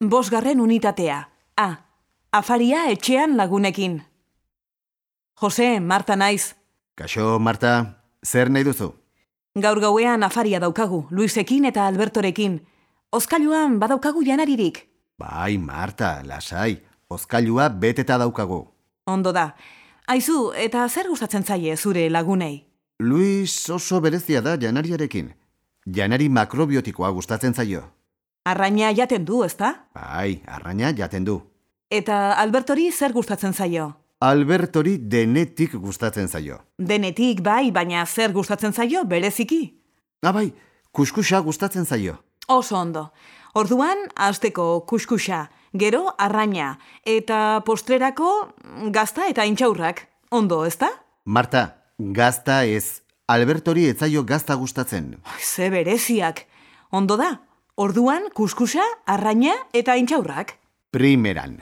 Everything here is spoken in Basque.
Bosgarren unitatea. A. Afaria etxean lagunekin. Jose, Marta naiz. Kaixo, Marta, zer nahi duzu? Gaur gauean afaria daukagu, Luisekin eta Albertorekin. Ozkailuan badaukagu janaririk. Bai, Marta, lasai, ozkailua beteta daukagu. Ondo da. Aizu, eta zer gustatzen zaie zure lagunei? Luis oso berezia da janariarekin. Janari makrobiotikoa gustatzen zaio. Arraina jaten du, ezta? Bai, arraina jaten du. Eta Albertori zer gustatzen zaio? Albertori denetik gustatzen zaio. Denetik bai, baina zer gustatzen zaio bereziki? Ah, bai, kuskusa gustatzen zaio. Oso ondo. Orduan, asteko kuskusa, gero arraina, eta postrerako gazta eta intxaurrak. Ondo, ezta? Marta, gazta ez. Albertori etzaio gazta gustatzen. Ze bereziak. Ondo da. Orduan, kuskusa, arraina eta intxaurrak. Primeran.